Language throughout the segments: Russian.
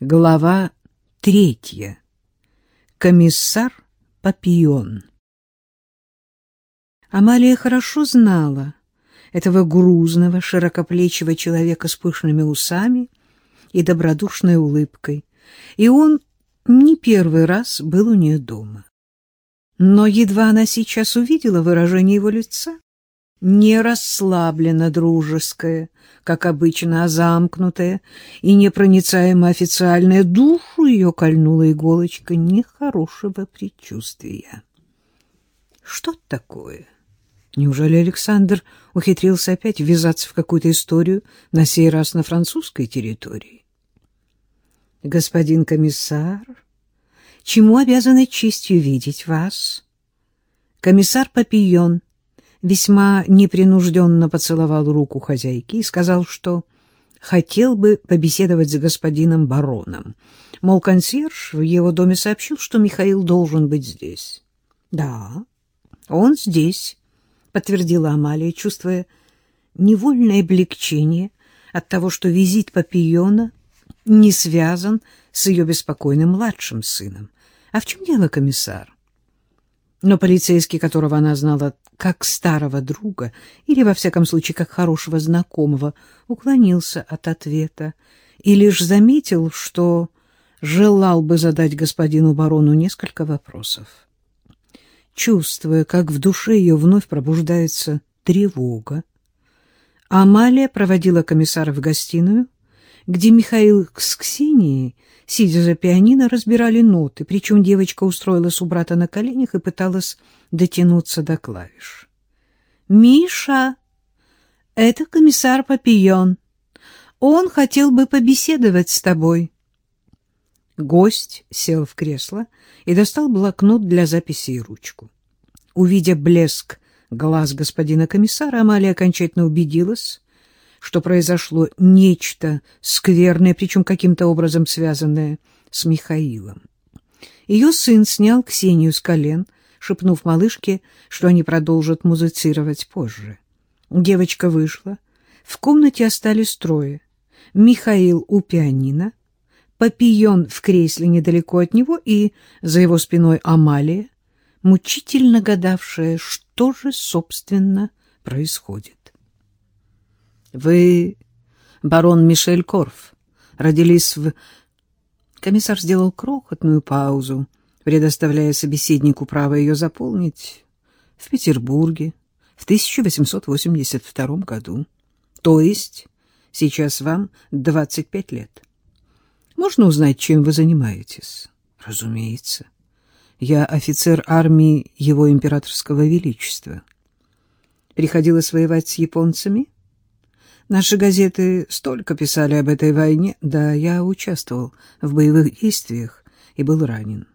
Глава третья. Комиссар Папион. Амалия хорошо знала этого грузного, широкоплечего человека с пышными усами и добродушной улыбкой, и он не первый раз был у нее дома. Но едва она сейчас увидела выражение его лица, не расслабленно дружеское, как обычно, а замкнутое и непроницаемо официальное, душу ее кольнула иголочка нехорошего предчувствия. Что такое? Неужели Александр ухитрился опять ввязаться в какую-то историю, на сей раз на французской территории? Господин комиссар, чему обязаны честью видеть вас? Комиссар Папион весьма непринужденно поцеловал руку хозяйки и сказал, что хотел бы побеседовать с господином бароном. Мол, консьерж в его доме сообщил, что Михаил должен быть здесь. — Да, он здесь, — подтвердила Амалия, чувствуя невольное облегчение от того, что визит Папиона не связан с ее беспокойным младшим сыном. А в чем дело, комиссар? Но полицейский, которого она знала как старого друга, или, во всяком случае, как хорошего знакомого, уклонился от ответа и лишь заметил, что желал бы задать господину барону несколько вопросов. Чувствуя, как в душе ее вновь пробуждается тревога, Амалия проводила комиссара в гостиную, где Михаил с Ксенией Сидя за пианино, разбирали ноты, причем девочка устроилась у брата на коленях и пыталась дотянуться до клавиш. «Миша, это комиссар Папион. Он хотел бы побеседовать с тобой». Гость сел в кресло и достал блокнот для записи и ручку. Увидя блеск глаз господина комиссара, Амалия окончательно убедилась, что произошло нечто скверное, причем каким-то образом связанное с Михаилом. Ее сын снял Ксению с колен, шепнув малышке, что они продолжат музицировать позже. Девочка вышла. В комнате остались трое. Михаил у пианино, Папион в кресле недалеко от него и за его спиной Амалия, мучительно гадавшая, что же, собственно, происходит. Вы барон Мишель Корф, родились в... Комиссар сделал крохотную паузу, предоставляя собеседнику право ее заполнить в Петербурге в 1882 году. То есть сейчас вам 25 лет. Можно узнать, чем вы занимаетесь? Разумеется. Я офицер армии Его Императорского Величества. Приходилось воевать с японцами? Наши газеты столько писали об этой войне. Да, я участвовал в боевых действиях и был ранен.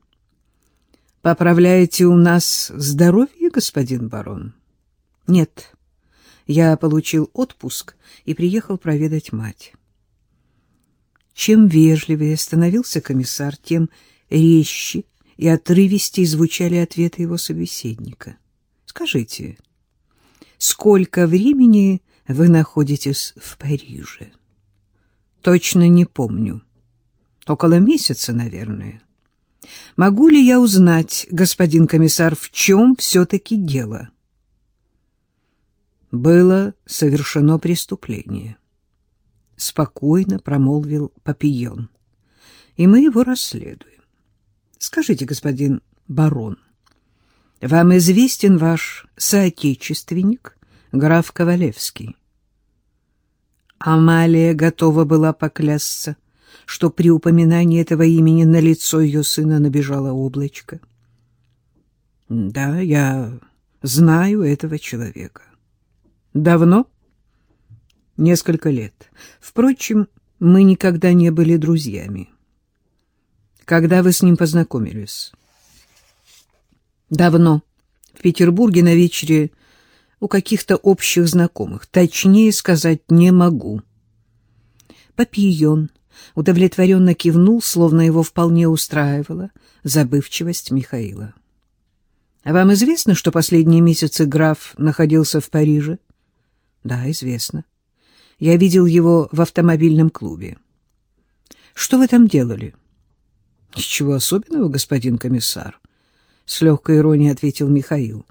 Поправляете у нас здоровье, господин барон? Нет. Я получил отпуск и приехал проведать мать. Чем вежливее становился комиссар, тем резче и отрывистее звучали ответы его собеседника. Скажите, сколько времени вы находитесь в Париже? Точно не помню. Около месяца, наверное. Могу ли я узнать, господин комиссар, в чем все-таки дело? Было совершено преступление. Спокойно промолвил Папион. И мы его расследуем. Скажите, господин барон, вам известен ваш соотечественник, граф Ковалевский? Амалия готова была поклясться, что при упоминании этого имени на лицо ее сына набежало облачко. Да, я знаю этого человека. Давно? Несколько лет. Впрочем, мы никогда не были друзьями. Когда вы с ним познакомились? Давно. В Петербурге на вечере у каких-то общих знакомых. Точнее сказать не могу. Папийон удовлетворенно кивнул, словно его вполне устраивала забывчивость Михаила. — А вам известно, что последние месяцы граф находился в Париже? — Да, известно. Я видел его в автомобильном клубе. Что вы там делали? — Ничего особенного, господин комиссар, — с легкой иронией ответил Михаил. —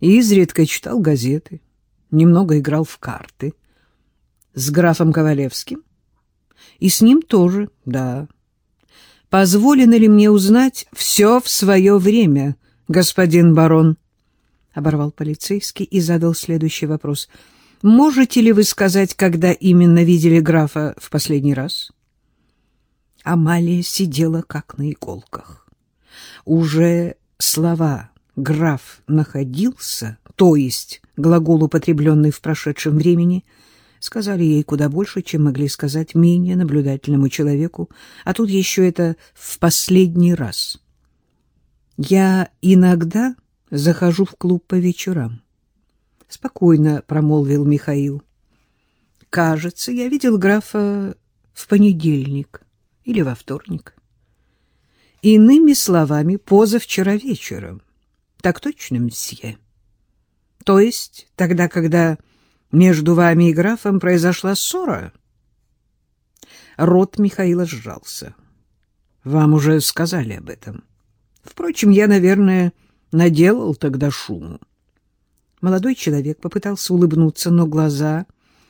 Изредка читал газеты, немного играл в карты. — С графом Ковалевским? — И с ним тоже, да. — Позволено ли мне узнать все в свое время, господин барон? — оборвал полицейский и задал следующий вопрос. — Можете ли вы сказать, когда именно видели графа в последний раз? — Амалия сидела как на иголках. Уже слова «граф находился», то есть глагол, употребленный в прошедшем времени, сказали ей куда больше, чем могли сказать менее наблюдательному человеку, а тут еще это в последний раз. «Я иногда захожу в клуб по вечерам», — спокойно промолвил Михаил. «Кажется, я видел графа в понедельник» или во вторник. Иными словами, позавчера вечером. Так точно, мсье? То есть тогда, когда между вами и графом произошла ссора? Рот Михаила сжался. Вам уже сказали об этом. Впрочем, я, наверное, наделал тогда шуму. Молодой человек попытался улыбнуться, но глаза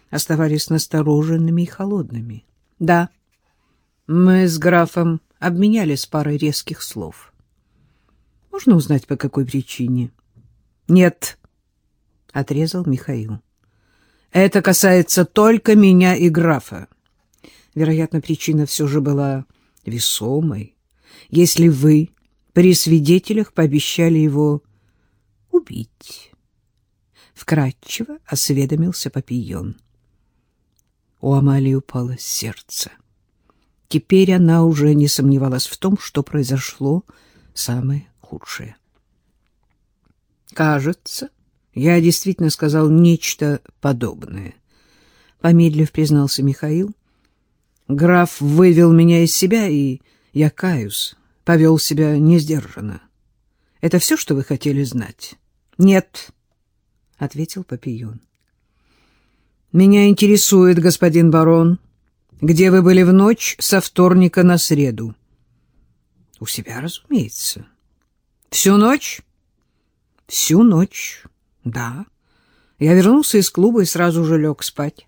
оставались настороженными и холодными. — Да, мы с графом обменялись парой резких слов. Можно узнать, по какой причине? Нет, отрезал Михаил. Это касается только меня и графа. Вероятно, причина все же была весомой. Если вы при свидетелях пообещали его убить. Вкратчиво осведомился Папийон. У Амалии упало сердце. Теперь она уже не сомневалась в том, что произошло самое худшее. «Кажется, я действительно сказал нечто подобное», — помедлив признался Михаил. «Граф вывел меня из себя, и я каюсь, повел себя несдержанно. Это все, что вы хотели знать?» «Нет», — ответил Папион. «Меня интересует, господин барон», где вы были в ночь со вторника на среду? — У себя, разумеется. — Всю ночь? — Всю ночь, да. Я вернулся из клуба и сразу же лег спать.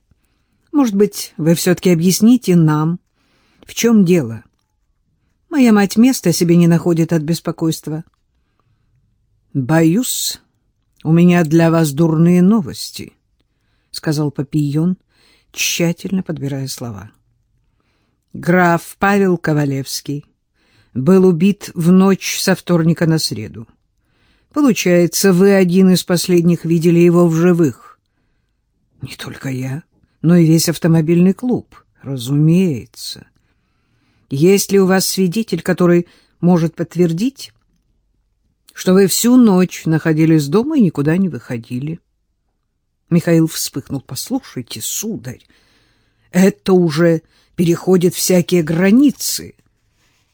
Может быть, вы все-таки объясните нам, в чем дело? Моя мать места себе не находит от беспокойства. — Боюсь, у меня для вас дурные новости, — сказал Папийон, тщательно подбирая слова. — Граф Павел Ковалевский был убит в ночь со вторника на среду. Получается, вы один из последних видели его в живых. Не только я, но и весь автомобильный клуб, разумеется. Есть ли у вас свидетель, который может подтвердить, что вы всю ночь находились дома и никуда не выходили? Михаил вспыхнул. Послушайте, сударь, это уже переходит всякие границы.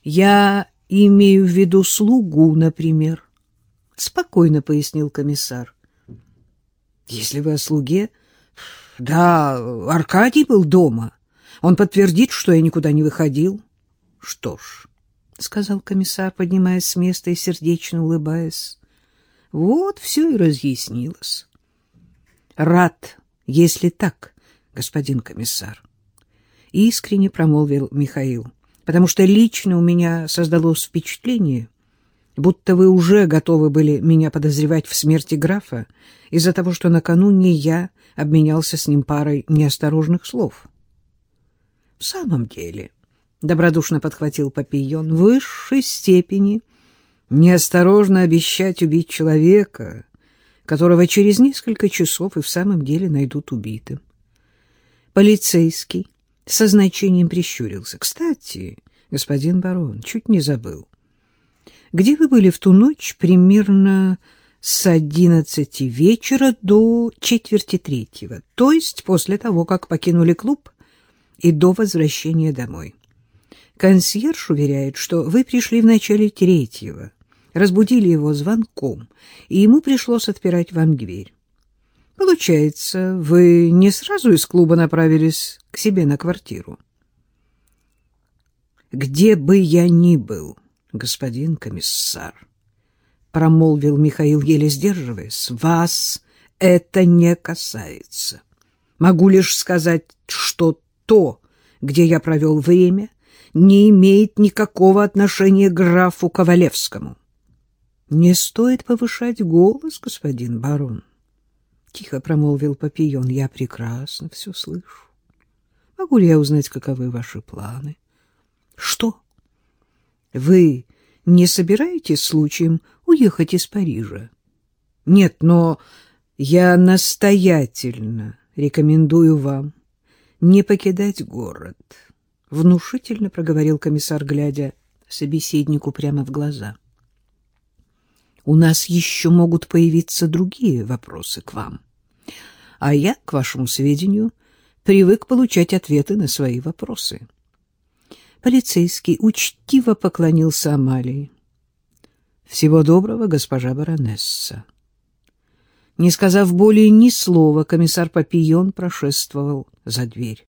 Я имею в виду слугу, например. Спокойно пояснил комиссар. Если вы о слуге... Да, Аркадий был дома. Он подтвердит, что я никуда не выходил. Что ж, — сказал комиссар, поднимаясь с места и сердечно улыбаясь, — вот все и разъяснилось. Рад, если так, господин комиссар искренне промолвил Михаил, потому что лично у меня создалось впечатление, будто вы уже готовы были меня подозревать в смерти графа из-за того, что накануне я обменялся с ним парой неосторожных слов. — В самом деле, — добродушно подхватил Папийон, — в высшей степени неосторожно обещать убить человека, которого через несколько часов и в самом деле найдут убитым. Полицейский со значением прищурился. «Кстати, господин барон, чуть не забыл. Где вы были в ту ночь примерно с одиннадцати вечера до четверти третьего, то есть после того, как покинули клуб и до возвращения домой? Консьерж уверяет, что вы пришли в начале третьего, разбудили его звонком, и ему пришлось отпирать вам дверь. Получается, вы не сразу из клуба направились к себе на квартиру? где бы я ни был, господин комиссар, промолвил Михаил, еле сдерживаясь, вас это не касается. Могу лишь сказать, что то, где я провел время, не имеет никакого отношения к графу Ковалевскому. Не стоит повышать голос, господин барон. Тихо промолвил Папион. Я прекрасно все слышу. Могу ли я узнать, каковы ваши планы? Что? Вы не собираетесь случаем уехать из Парижа? Нет, но я настоятельно рекомендую вам не покидать город, — внушительно проговорил комиссар, глядя собеседнику прямо в глаза. — У нас еще могут появиться другие вопросы к вам. А я, к вашему сведению, привык получать ответы на свои вопросы. Полицейский учтиво поклонился Амалии. — Всего доброго, госпожа баронесса. Не сказав более ни слова, комиссар Папион прошествовал за дверь.